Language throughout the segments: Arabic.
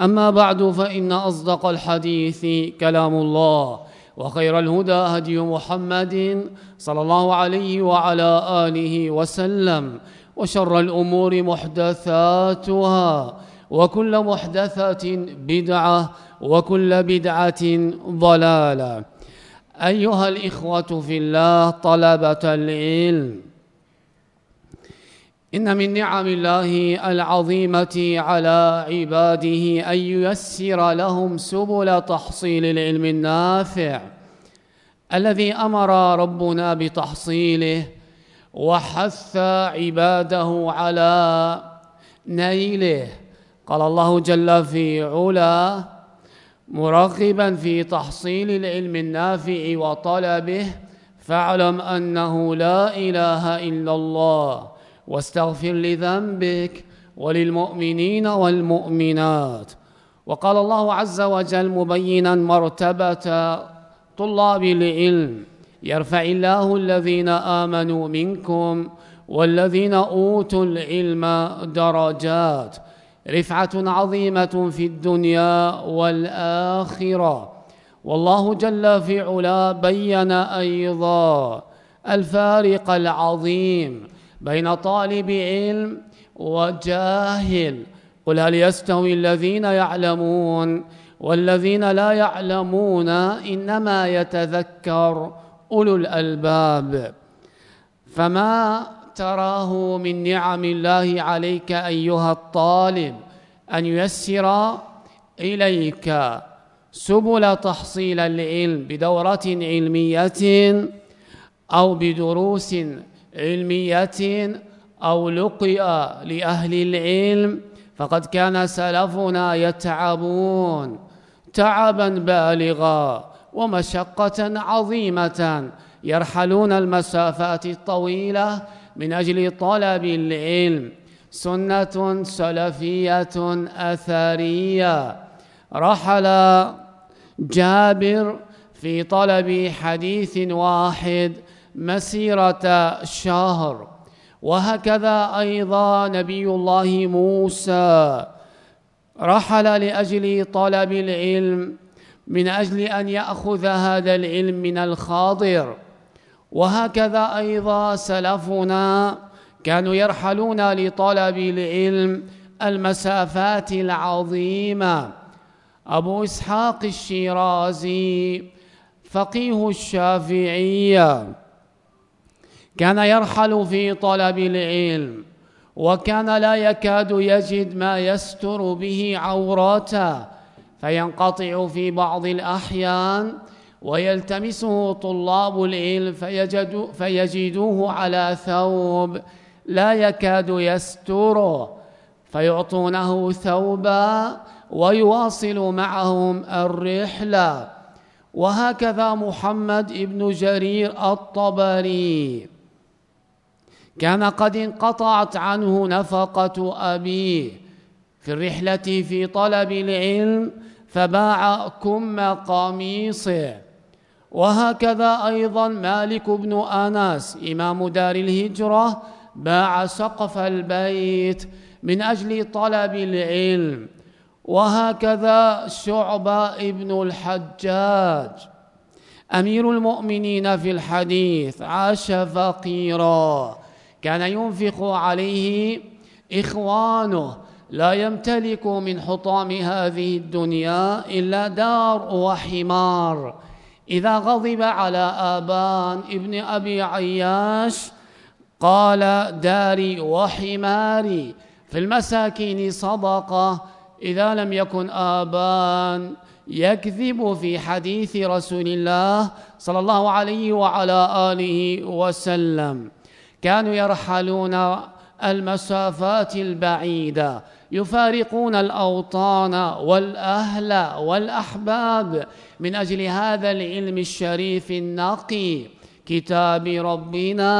أما بعد فإن أصدق الحديث كلام الله وخير الهدى هدي محمد صلى الله عليه وعلى آله وسلم وشر الأمور محدثاتها وكل محدثة بدعة وكل بدعة ضلالة. أيها الإخوة في الله طلبة العلم إن من نعم الله العظيمة على عباده أن ييسر لهم سبل تحصيل العلم النافع الذي أمر ربنا بتحصيله وحث عباده على نيله. قال الله جل في علا مرغبا في تحصيل العلم النافع وطلبه فاعلم أنه لا إله إلا الله. واستغفر لذنبك وللمؤمنين والمؤمنات. وقال الله عز وجل مبينا مرتبة طلاب العلم يرفع الله الذين آمنوا منكم والذين أوتوا العلم درجات. رفعة عظيمة في الدنيا والآخرة. والله جل في علا بين أيضا الفارق العظيم بين طالب علم وجاهل. قل هل يستوي الذين يعلمون والذين لا يعلمون إنما يتذكر أولو الألباب. فما تراه من نعم الله عليك أيها الطالب أن ييسر إليك سبل تحصيل العلم بدورة علمية أو بدروس علمية أو لقيا لأهل العلم فقد كان سلفنا يتعبون تعبا بالغا ومشقة عظيمة. يرحلون المسافات الطويلة من أجل طلب العلم. سنة سلفية أثرية. رحل جابر في طلب حديث واحد مسيرة شهر. وهكذا أيضا نبي الله موسى رحل لأجل طلب العلم من أجل أن يأخذ هذا العلم من الخاضر وهكذا أيضا سلفنا كانوا يرحلون لطلب العلم المسافات العظيمة. أبو إسحاق الشيرازي فقيه الشافعية. كان يرحل في طلب العلم وكان لا يكاد يجد ما يستر به عوراته فينقطع في بعض الأحيان ويلتمسه طلاب العلم فيجد فيجدوه على ثوب لا يكاد يستره فيعطونه ثوبا ويواصل معهم الرحلة. وهكذا محمد بن جرير الطبري. كان قد انقطعت عنه نفقة أبيه في الرحلة في طلب العلم فباع كم قميصه وهكذا أيضا مالك بن أنس إمام دار الهجرة باع سقف البيت من أجل طلب العلم. وهكذا شعبة ابن الحجاج أمير المؤمنين في الحديث عاش فقيرا. كان ينفق عليه إخوانه لا يمتلك من حطام هذه الدنيا إلا دار وحمار. إذا غضب على آبان ابن أبي عياش قال داري وحماري في المساكين صدقة إذا لم يكن آبان يكذب في حديث رسول الله صلى الله عليه وعلى آله وسلم. كانوا يرحلون المسافات البعيدة يفارقون الأوطان والأهل والأحباب. من أجل هذا العلم الشريف النقي كتاب ربنا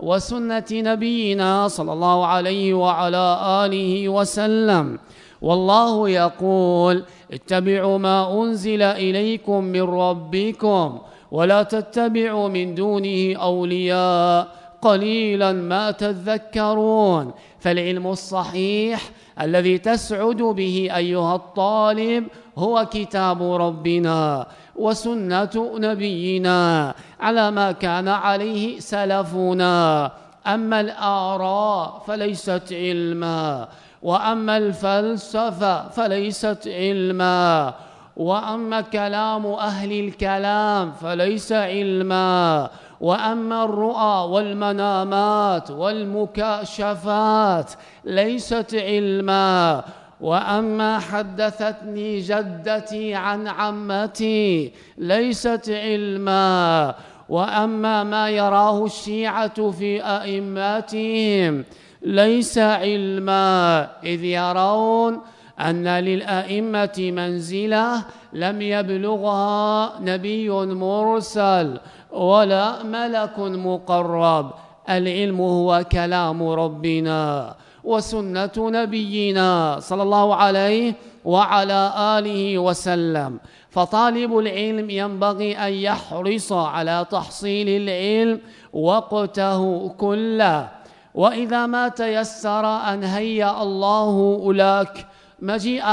وسنة نبينا صلى الله عليه وعلى آله وسلم. والله يقول اتبعوا ما أنزل إليكم من ربكم ولا تتبعوا من دونه أولياء. قليلا ما تذكرون. فالعلم الصحيح الذي تسعد به أيها الطالب هو كتاب ربنا وسنة نبينا على ما كان عليه سلفنا. أما الآراء فليست علما وأما الفلسفة فليست علما وأما كلام أهل الكلام فليس علما. وأما الرؤى والمنامات والمكاشفات ليست علما. وأما حدثتني جدتي عن عمتي ليست علما. وأما ما يراه الشيعة في أئماتهم ليس علما. إذ يرون أن للأئمة منزلة لم يبلغها نبي مرسل. ولا ملك مقرب. العلم هو كلام ربنا وسنة نبينا صلى الله عليه وعلى آله وسلم. فطالب العلم ينبغي أن يحرص على تحصيل العلم وقته كله. وإذا ما تيسر أن هيأ الله لك. مجيء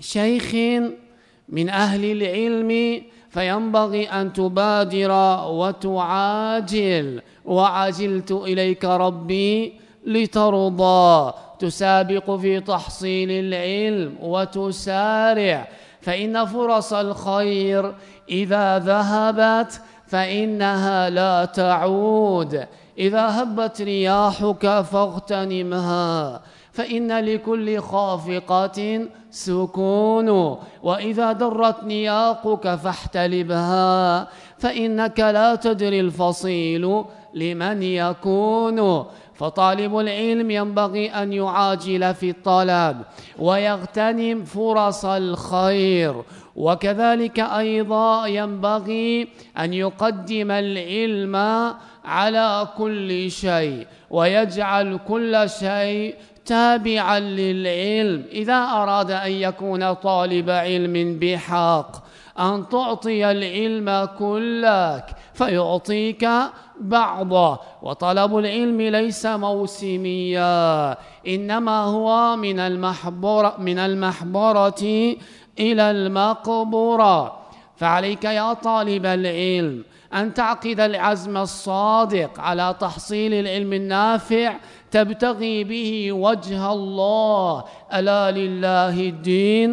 شيخ من أهل العلم فينبغي أن تبادر وتعاجل. وعجلت إليك ربي لترضى. تسابق في تحصيل العلم وتسارع. فإن فرص الخير إذا ذهبت فإنها لا تعود. إذا هبت رياحك فاغتنمها. فإن لكل خافقة سكون. وإذا درت نياقك فاحتلبها فإنك لا تدري الفصيل لمن يكون. فطالب العلم ينبغي أن يعاجل في الطلب ويغتنم فرص الخير. وكذلك أيضا ينبغي أن يقدم العلم على كل شيء ويجعل كل شيء تابعا للعلم. إذا أراد أن يكون طالب علم بحق أن تعطي العلم كلك فيعطيك بعضه وطلب العلم ليس موسميا إنما هو من المحبرة, من المحبرة إلى المقبرة. فعليك يا طالب العلم أن تعقد العزم الصادق على تحصيل العلم النافع تبتغي به وجه الله. ألا لله الدين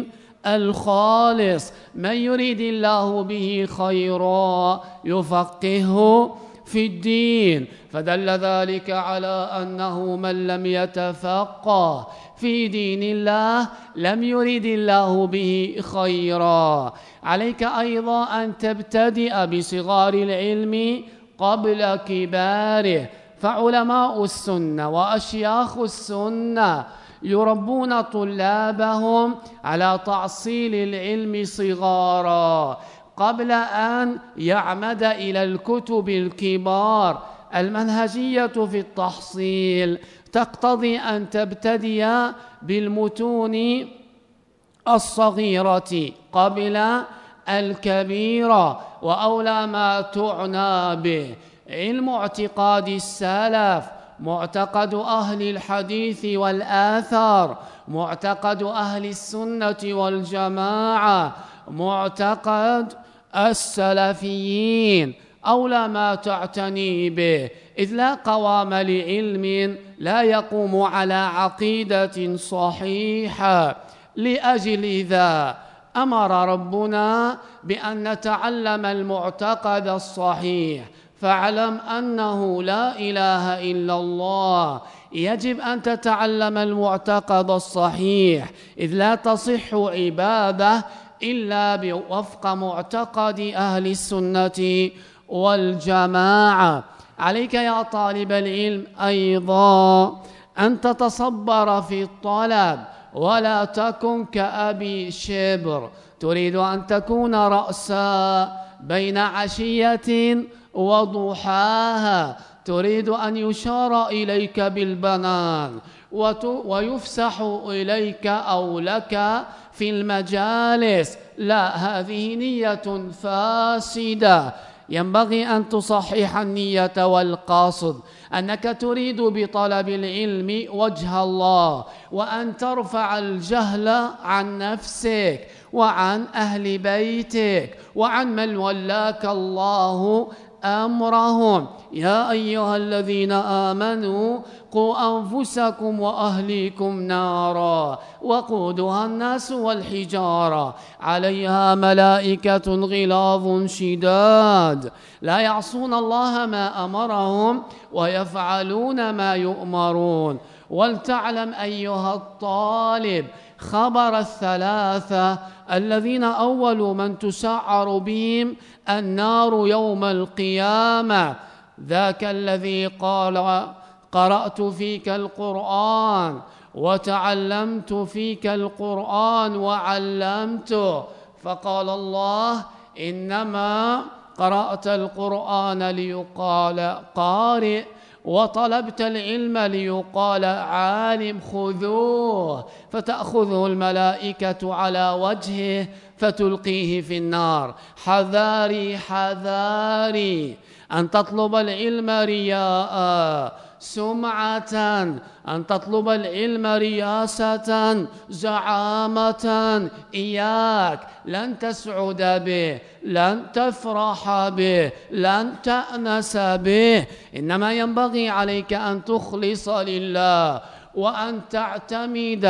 الخالص. من يريد الله به خيرا يفقهه في الدين. فدل ذلك على أنه من لم يتفقه في دين الله لم يرد الله به خيرا. عليك أيضا أن تبتدئ بصغار العلم قبل كباره. فعلماء السنة وأشياخ السنة يربون طلابهم على تعصيل العلم صغارا قبل أن يعمد إلى الكتب الكبار. المنهجية في التحصيل تقتضي أن تبتدي بالمتون الصغيرة قبل الكبيرة وأولى ما تعنى به. علم اعتقاد السلف معتقد أهل الحديث والآثار معتقد أهل السنة والجماعة معتقد السلفيين أولى ما تعتني به. إذ لا قوام لعلم لا يقوم على عقيدة صحيحة. لأجل ذا أمر ربنا بأن نتعلم المعتقد الصحيح. فاعلم أنه لا إله إلا الله. يجب أن تتعلم المعتقد الصحيح إذ لا تصح عبادة إلا بوفق معتقد أهل السنة والجماعة. عليك يا طالب العلم أيضا أن تتصبر في الطلب ولا تكن كأبي شبر. تريد أن تكون رأسا بين عشية وضحاها. تريد أن يشار إليك بالبنان. ويفسح إليك أو لك في المجالس. لا هذه نية فاسدة. ينبغي أن تصحح النية والقاصد أنك تريد بطلب العلم وجه الله. وأن ترفع الجهل عن نفسك. وعن أهل بيتك. وعن من ولاك الله أمرهم. يا أيها الذين آمنوا قوا أنفسكم وأهليكم نارا وقودها الناس والحجارة. عليها ملائكة غلاظ شداد. لا يعصون الله ما أمرهم ويفعلون ما يؤمرون. ولتعلم أيها الطالب خبر الثلاثة الذين أول من تسعر بهم النار يوم القيامة. ذاك الذي قال قرأت فيك القرآن وتعلمت فيك القرآن وعلمته. فقال الله إنما قرأت القرآن ليقال قارئ. وطلبت العلم ليقال عالم خذوه فتأخذه الملائكة على وجهه فتلقيه في النار. حذاري حذاري أن تطلب العلم رياء. سمعة أن تطلب العلم رياسة زعامة. إياك لن تسعد به لن تفرح به لن تأنس به. إنما ينبغي عليك أن تخلص لله وأن تعتمد.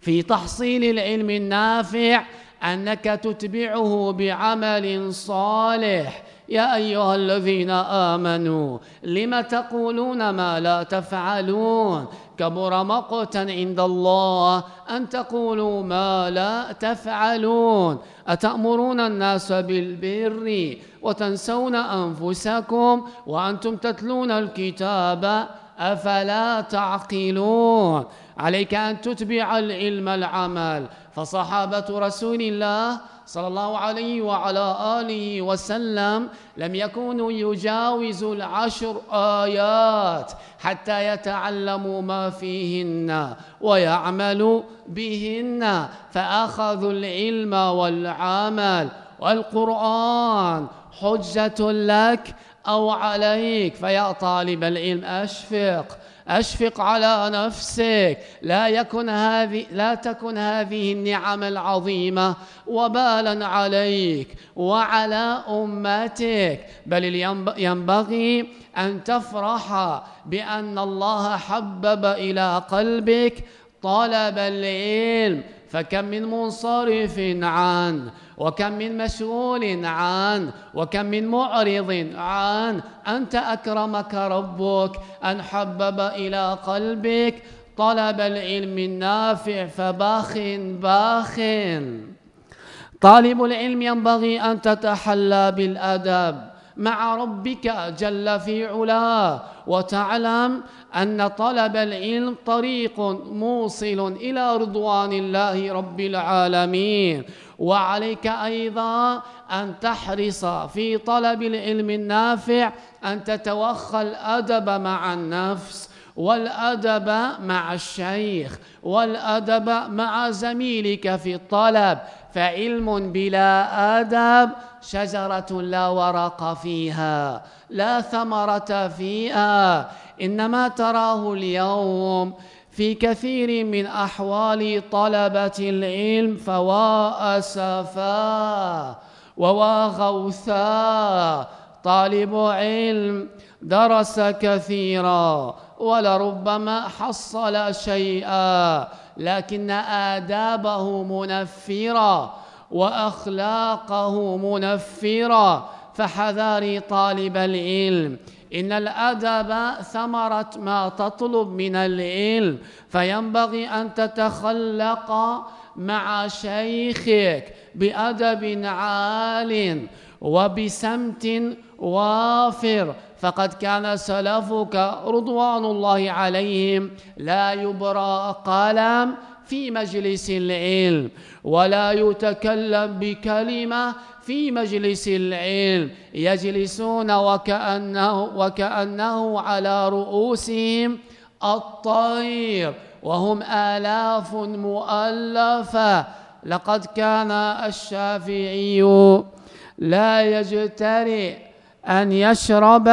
في تحصيل العلم النافع أنك تتبعه بعمل صالح. يا أيها الذين آمنوا لم تقولون ما لا تفعلون؟ كبر مقتا عند الله أن تقولوا ما لا تفعلون. أتأمرون الناس بالبر وتنسون أنفسكم وأنتم تتلون الكتاب أفلا تعقلون؟ عليك أن تتبع العلم العمل فصحابة رسول الله صلى الله عليه وعلى آله وسلم لم يكونوا يجاوزوا العشر آيات حتى يتعلموا ما فيهن ويعملوا بهن فأخذوا العلم والعمل والقرآن حجة لك أو عليك فيا طالب العلم أشفق. أشفق على نفسك. لا يكن هذه لا تكن هذه النعم العظيمة وبالا عليك وعلى أمتك. بل ينبغي أن تفرح بأن الله حبب إلى قلبك طلب العلم. فكم من منصرف عنه وكم من مشغول عن وكم من معرض عن أنت أكرمك ربك أن حبب إلى قلبك طلب العلم النافع فباخ باخ. طالب العلم ينبغي أن تتحلى بالأدب. مع ربك جل في علاه. وتعلم أن طلب العلم طريق موصل إلى رضوان الله رب العالمين. وعليك أيضا أن تحرص في طلب العلم النافع أن تتوخى الأدب مع النفس والأدب مع الشيخ والأدب مع زميلك في الطلب. فعلم بلا آداب شجرة لا ورق فيها لا ثمرة فيها. إنما تراه اليوم في كثير من أحوال طلبة العلم فوا أسفا ووا غوثا. طالب علم درس كثيرا ولربما حصل شيئا لكن آدابه منفرة وأخلاقه منفرة. فحذاري طالب العلم إن الأدب ثمرة ما تطلب من العلم فينبغي أن تتخلق مع شيخك بأدب عال وبسمت وافر. فقد كان سلفك رضوان الله عليهم لا يبرى قلم في مجلس العلم ولا يتكلم بكلمة في مجلس العلم يجلسون وكأنه, وكأنه على رؤوسهم الطير وهم آلاف مؤلفة. لقد كان الشافعي لا يجترئ أن يشرب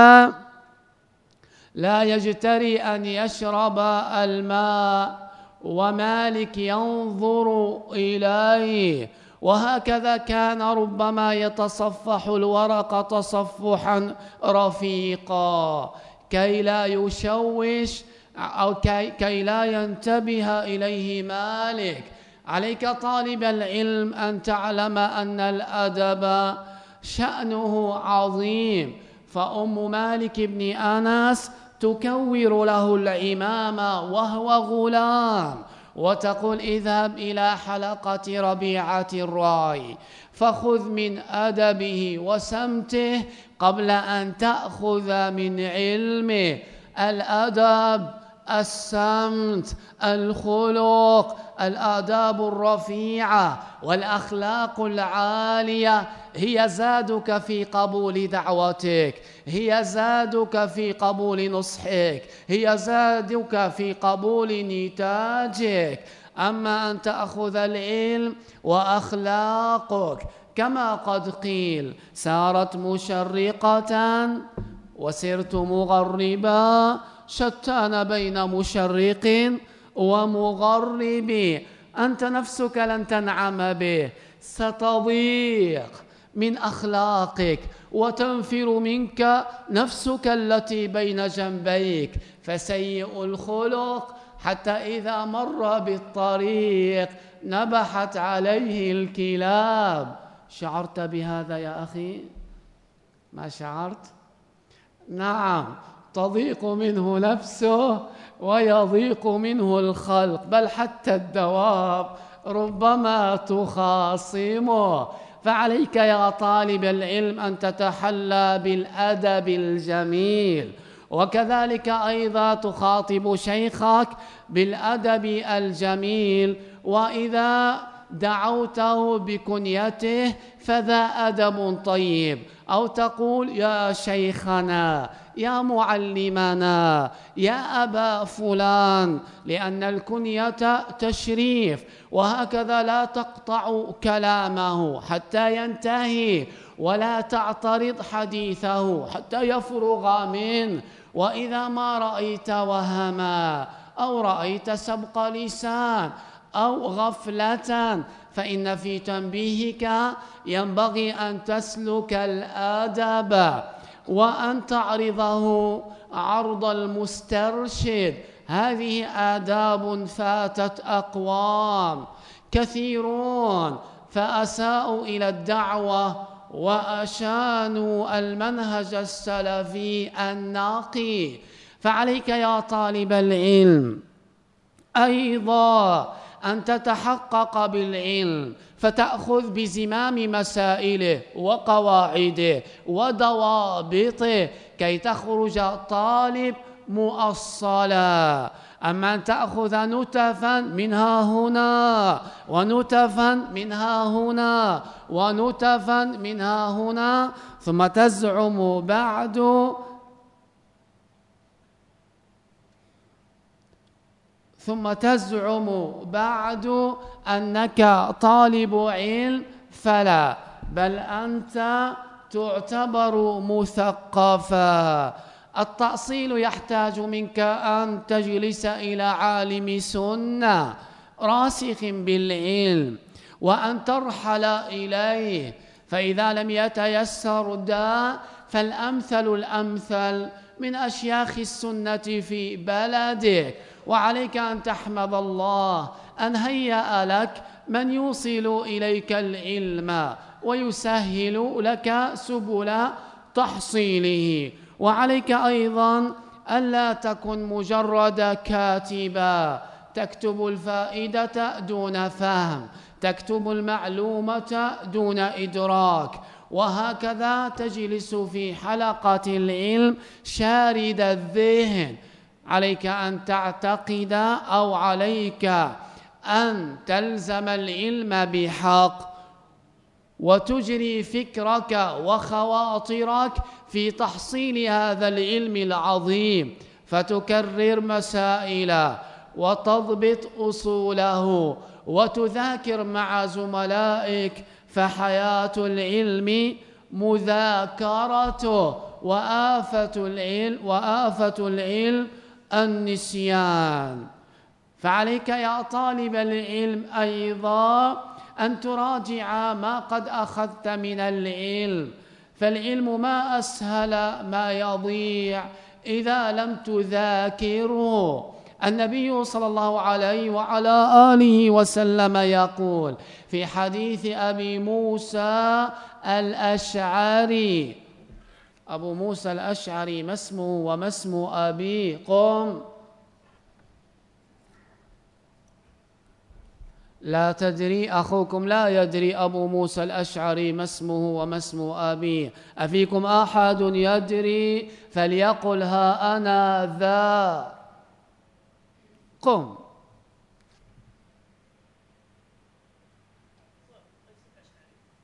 لا يجتري أن يشرب الماء ومالك ينظر إليه. وهكذا كان ربما يتصفح الورق تصفحا رفيقا. كي لا يشوش أو كي, كي لا ينتبه إليه مالك. عليك طالب العلم أن تعلم أن الأدب شأنه عظيم. فأم مالك بن أنس تكور له العمامة وهو غلام. وتقول اذهب إلى حلقة ربيعة الراي فخذ من أدبه وسمته قبل أن تأخذ من علمه. الأدب السمت الخلق الآداب الرفيعة والأخلاق العالية هي زادك في قبول دعوتك هي زادك في قبول نصحك هي زادك في قبول نتاجك. أما أن تأخذ العلم وأخلاقك كما قد قيل سارت مشرقة وسرت مغربا شتان بين مشرق ومغرب. أنت نفسك لن تنعم به. ستضيق من أخلاقك وتنفر منك نفسك التي بين جنبيك. فسيء الخلق حتى إذا مر بالطريق نبحت عليه الكلاب. شعرت بهذا يا أخي؟ ما شعرت؟ نعم. تضيق منه نفسه ويضيق منه الخلق بل حتى الدواب ربما تخاصمه. فعليك يا طالب العلم أن تتحلى بالأدب الجميل. وكذلك أيضا تخاطب شيخك بالأدب الجميل. وإذا دعوته بكنيته فذا أدب طيب. أو تقول يا شيخنا يا معلمنا يا أبا فلان لأن الكنية تشريف وهكذا لا تقطع كلامه حتى ينتهي ولا تعترض حديثه حتى يفرغ منه. وإذا ما رأيت وهما أو رأيت سبق لسان أو غفلة فإن في تنبيهك ينبغي أن تسلك الآداب وأن تعرضه عرض المسترشد. هذه آداب فاتت أقوام كثيرون فأساءوا إلى الدعوة وأشانوا المنهج السلفي الناقي. فعليك يا طالب العلم أيضا أن تتحقق بالعلم فتأخذ بزمام مسائله وقواعده وضوابطه كي تخرج طالب مؤصلا. أما أن تأخذ نتفا منها هنا ونتفا منها هنا ونتفا منها هنا ثم تزعم بعد ثم تزعم بعد أنك طالب علم فلا بل أنت تعتبر مثقفا. التأصيل يحتاج منك أن تجلس إلى عالم سنة راسخ بالعلم وأن ترحل إليه. فإذا لم يتيسر دا فالأمثل الأمثل من أشياخ السنة في بلدك. وعليك أن تحمد الله أن هيأ لك من يوصل إليك العلم ويسهل لك سبل تحصيله. وعليك أيضا ألا تكن مجرد كاتبا تكتب الفائدة دون فهم تكتب المعلومة دون إدراك. وهكذا تجلس في حلقة العلم شارد الذهن. عليك أن تعتقد أو عليك أن تلزم العلم بحق وتجري فكرك وخواطرك في تحصيل هذا العلم العظيم فتكرر مسائل وتضبط أصوله وتذاكر مع زملائك فحياة العلم مذاكرته وآفة العلم وآفة العلم النسيان. فعليك يا طالب العلم أيضا أن تراجع ما قد أخذت من العلم. فالعلم ما أسهل ما يضيع إذا لم تذاكره. النبي صلى الله عليه وعلى آله وسلم يقول في حديث أبي موسى الأشعري أبو موسى الأشعري ما اسمه وما اسم أبي؟ قم. لا تدري أخوكم لا يدري أبو موسى الأشعري ما اسمه وما اسم أبيه أفيكم أحد يدري؟ فليقل ها أنا ذا. قم.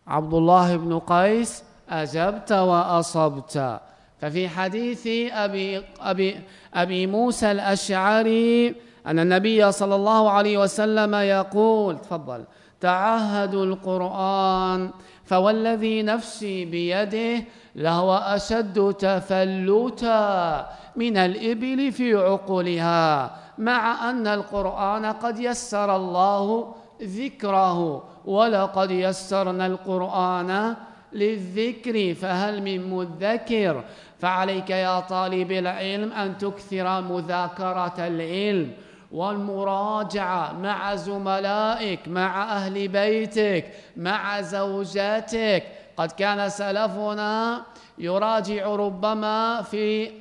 عبد الله بن قيس أجبت وأصبت. ففي حديث أبي, أبي, أبي موسى الأشعري أن النبي صلى الله عليه وسلم يقول تفضل تعهدوا القرآن فوالذي نفسي بيده لهو أشد تفلتا من الإبل في عقولها مع أن القرآن قد يسر الله ذكره ولقد يسرنا القرآن للذكر فهل من مذكر؟ فعليك يا طالب العلم أن تكثر مذاكرة العلم والمراجعة مع زملائك مع أهل بيتك مع زوجاتك. قد كان سلفنا يراجع ربما في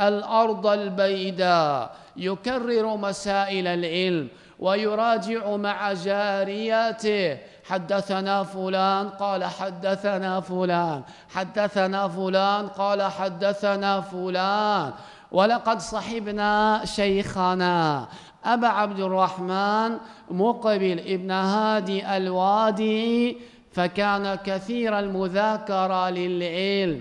الأرض البيداء يكرر مسائل العلم ويراجع مع جارياته حدثنا فلان قال حدثنا فلان. حدثنا فلان قال حدثنا فلان. ولقد صحبنا شيخنا أبا عبد الرحمن مقبل ابن هادي الوادي فكان كثير المذاكرة للعلم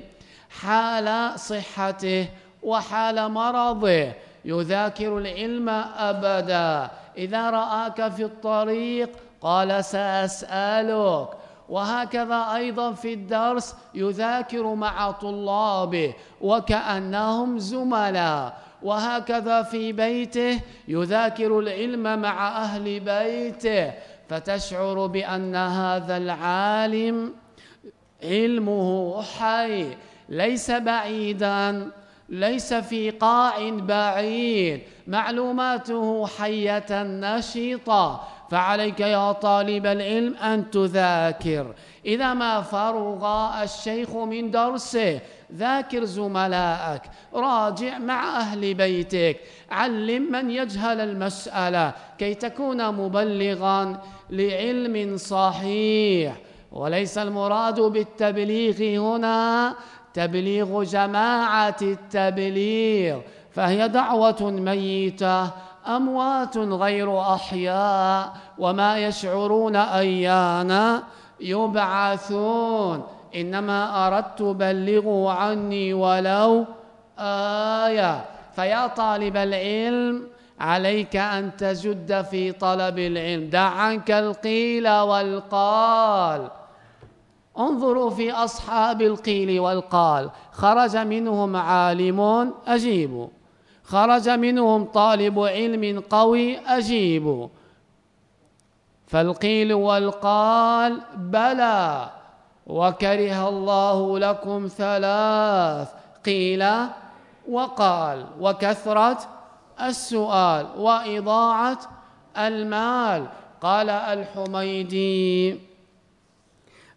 حال صحته وحال مرضه. يذاكر العلم أبدا. إذا رآك في الطريق قال سأسألك وهكذا أيضا في الدرس يذاكر مع طلابه وكأنهم زملاء وهكذا في بيته يذاكر العلم مع أهل بيته فتشعر بأن هذا العالم علمه حي ليس بعيدا. ليس في قاع بعيد. معلوماته حية نشطة فعليك يا طالب العلم أن تذاكر. إذا ما فرغ الشيخ من درسه ذاكر زملائك راجع مع أهل بيتك. علم من يجهل المسألة. كي تكون مبلغا لعلم صحيح. وليس المراد بالتبليغ هنا تبليغ جماعة التبليغ فهي دعوة ميتة أموات غير أحياء وما يشعرون أيانا يبعثون. إنما أردت بلغوا عني ولو آية. فيا طالب العلم عليك أن تجد في طلب العلم. دع عنك القيل والقال. انظروا في أصحاب القيل والقال خرج منهم عالم أجيبوا خرج منهم طالب علم قوي أجيبوا فالقيل والقال بلى وكره الله لكم ثلاث. قيل وقال وكثرة السؤال وإضاعة المال. قال الحميدي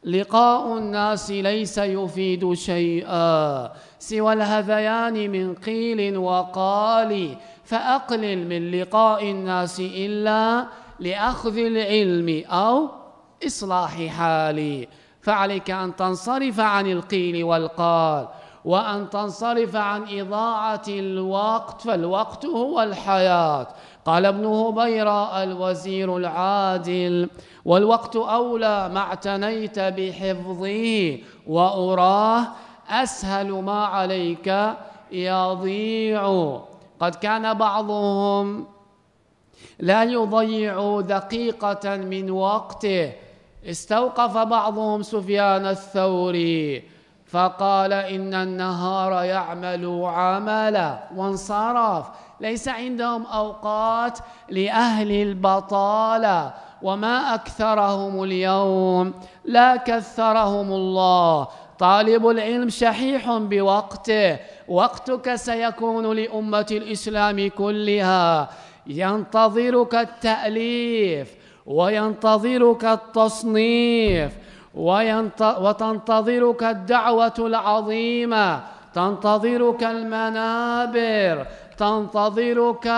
لقاء الناس ليس يفيد شيئا سوى الهذيان من قيل وقال فأقلل من لقاء الناس إلا لأخذ العلم أو إصلاح حالي. فعليك أن تنصرف عن القيل والقال. وأن تنصرف عن إضاعة الوقت فالوقت هو الحياة. قال ابن هبيرة الوزير العادل والوقت أولى ما اعتنيت بحفظه وأراه أسهل ما عليك يضيع قد كان بعضهم لا يضيع دقيقة من وقته. استوقف بعضهم سفيان الثوري. فقال إن النهار يعمل عملا وانصرف. ليس عندهم أوقات لأهل البطالة وما أكثرهم اليوم لا كثرهم الله. طالب العلم شحيح بوقته وقتك سيكون لأمة الإسلام كلها. ينتظرك التأليف وينتظرك التصنيف. وتنتظرك الدعوة العظيمة تنتظرك المنابر تنتظرك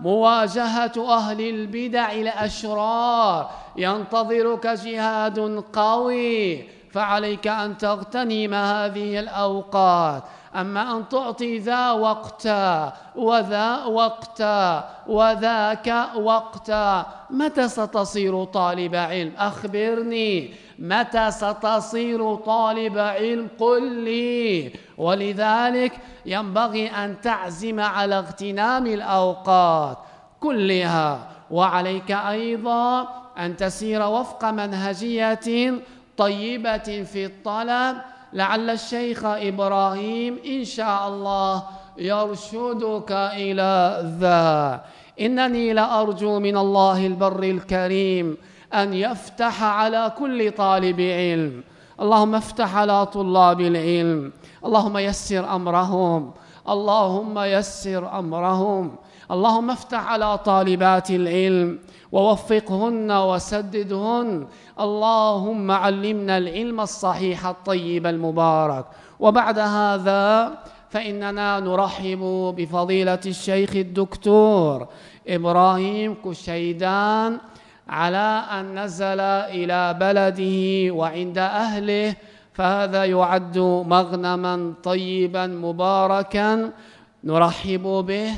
مواجهة أهل البدع الأشرار ينتظرك جهاد قوي فعليك أن تغتنم هذه الأوقات. أما أن تعطي ذا وقتا وذا وقتا وذاك وقتا متى ستصير طالب علم؟ أخبرني. متى ستصير طالب علم؟ قل لي. ولذلك ينبغي أن تعزم على اغتنام الأوقات كلها. وعليك أيضا أن تسير وفق منهجية طيبة في الطلب. لعل الشيخ إبراهيم إن شاء الله يرشدك إلى ذا. إنني لأرجو من الله البر الكريم أن يفتح على كل طالب علم. اللهم افتح على طلاب العلم. اللهم يسر أمرهم. اللهم يسر أمرهم. اللهم افتح على طالبات العلم. ووفقهن وسددهن. اللهم علمنا العلم الصحيح الطيب المبارك. وبعد هذا فإننا نرحب بفضيلة الشيخ الدكتور إبراهيم كشيدان على أن نزل إلى بلده وعند أهله فهذا يعد مغنما طيبا مباركا نرحب به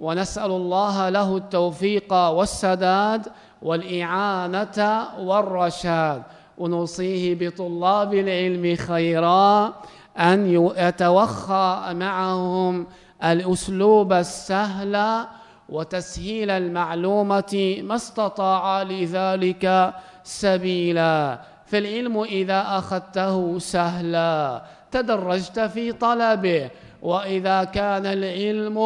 ونسأل الله له التوفيق والسداد والإعانة والرشاد. ونوصيه بطلاب العلم خيرا أن يتوخى معهم الأسلوب السهل وتسهيل المعلومة ما استطاع لذلك سبيلا. فالعلم إذا أخذته سهلا. تدرجت في طلبه. وإذا كان العلم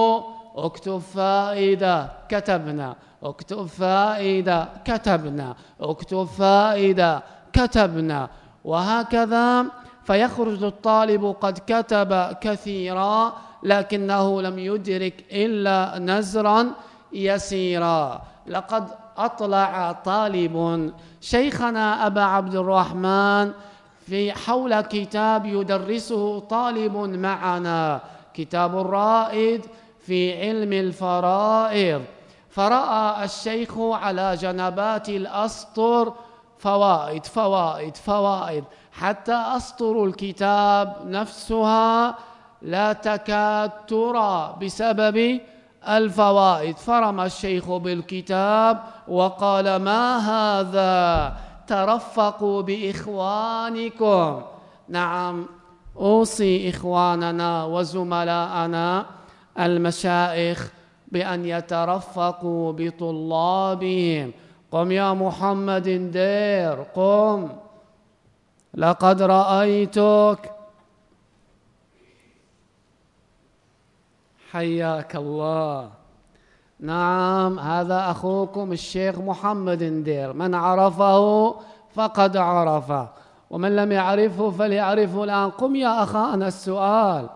اكتب فائدة كتبنا. اكتب فائدة كتبنا. اكتب فائدة كتبنا. وهكذا فيخرج الطالب قد كتب كثيرا لكنه لم يدرك إلا نزرا يسيرا. لقد أطلع طالب. شيخنا أبا عبد الرحمن في حول كتاب يدرسه طالب معنا. كتاب الرائد في علم الفرائض. فرأى الشيخ على جنبات الأسطر فوائد فوائد فوائد. حتى أسطر الكتاب نفسها لا تكاد ترى بسبب الفوائد. فرمى الشيخ بالكتاب وقال ما هذا؟ ترفقوا بإخوانكم. نعم أوصي إخواننا وزملاءنا المشايخ بأن يترفقوا بطلابهم. قم يا محمد دير قم. لقد رأيتك. حياك الله. نعم هذا أخوكم الشيخ محمد دير. من عرفه فقد عرفه. ومن لم يعرفه فليعرفه الآن. قم يا أخانا السؤال.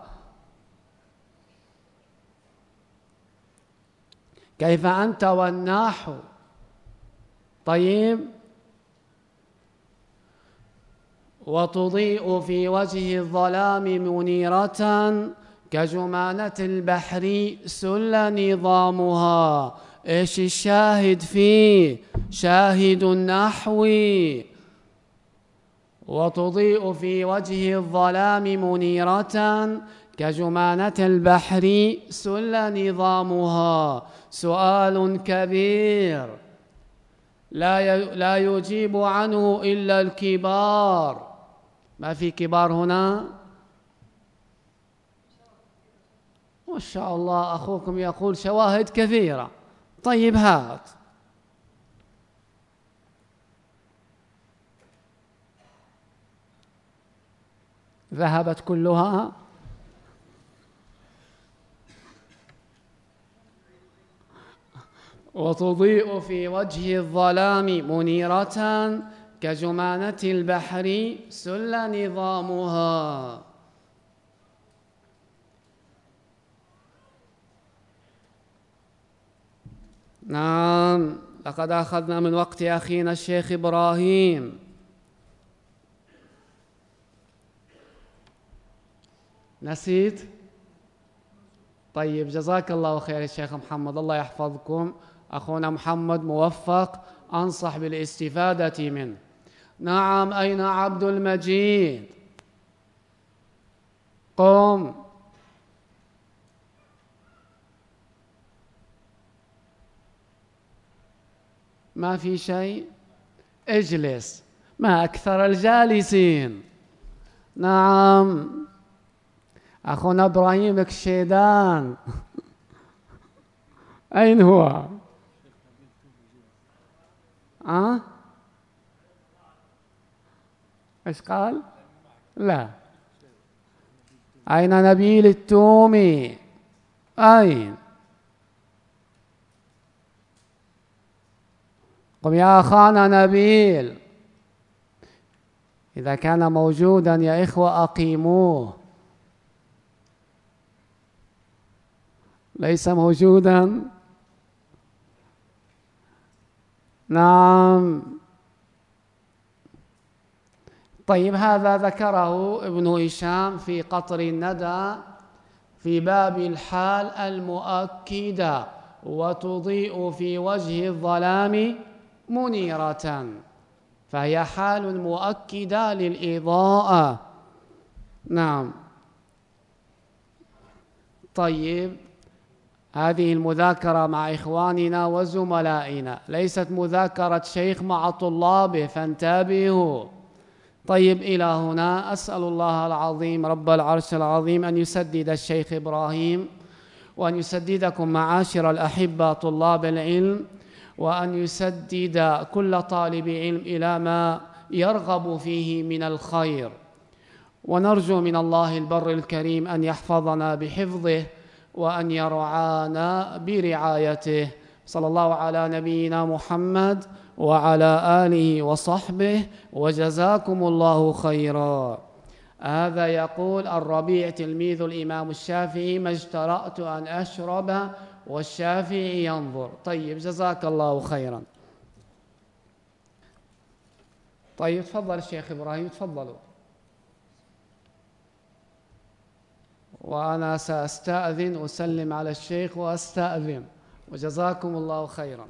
كيف أنت والنحو طيب. وتضيء في وجه الظلام منيرة كجمانة البحر سل نظامها. إيش الشاهد فيه؟ شاهد النحو. وتضيء في وجه الظلام منيرة كجمانة البحر سل نظامها. سؤال كبير. لا لا يجيب عنه إلا الكبار. ما في كبار هنا؟ ما شاء الله أخوكم يقول شواهد كثيرة. طيب هات. ذهبت كلها؟ وتضيء في وجه الظلام منيرة كجمانة البحر سل نظامها. نعم لقد أخذنا من وقت أخينا الشيخ إبراهيم. نسيت؟ طيب جزاك الله خير يا شيخ محمد الله يحفظكم. أخونا محمد موفق أنصح بالاستفادة منه. نعم أين عبد المجيد؟ قم. ما في شيء؟ اجلس. ما أكثر الجالسين؟ نعم. أخونا إبراهيم الشيدان أين هو؟ أه؟ إيش قال؟ لا. أين نبيل التومي؟ أين؟ قم يا أخانا نبيل. إذا كان موجودا يا إخوة أقيموه. ليس موجودا. نعم. طيب هذا ذكره ابن هشام في قطر الندى في باب الحال المؤكدة وتضيء في وجه الظلام منيرة فهي حال مؤكدة للإضاءة. نعم. طيب. هذه المذاكرة مع إخواننا وزملائنا. ليست مذاكرة شيخ مع طلابه فانتبهوا. طيب إلى هنا. أسأل الله العظيم رب العرش العظيم أن يسدد الشيخ إبراهيم وأن يسددكم معاشر الأحبة طلاب العلم وأن يسدد كل طالب علم إلى ما يرغب فيه من الخير. ونرجو من الله البر الكريم أن يحفظنا بحفظه وأن يرعانا برعايته. صلى الله على نبينا محمد وعلى آله وصحبه وجزاكم الله خيرا. هذا يقول الربيع تلميذ الإمام الشافعي ما اجترأت أن أشرب والشافعي ينظر. طيب جزاك الله خيرا. طيب تفضل الشيخ إبراهيم تفضلوا. وأنا سأستأذن أسلم على الشيخ وأستأذن. وجزاكم الله خيرا.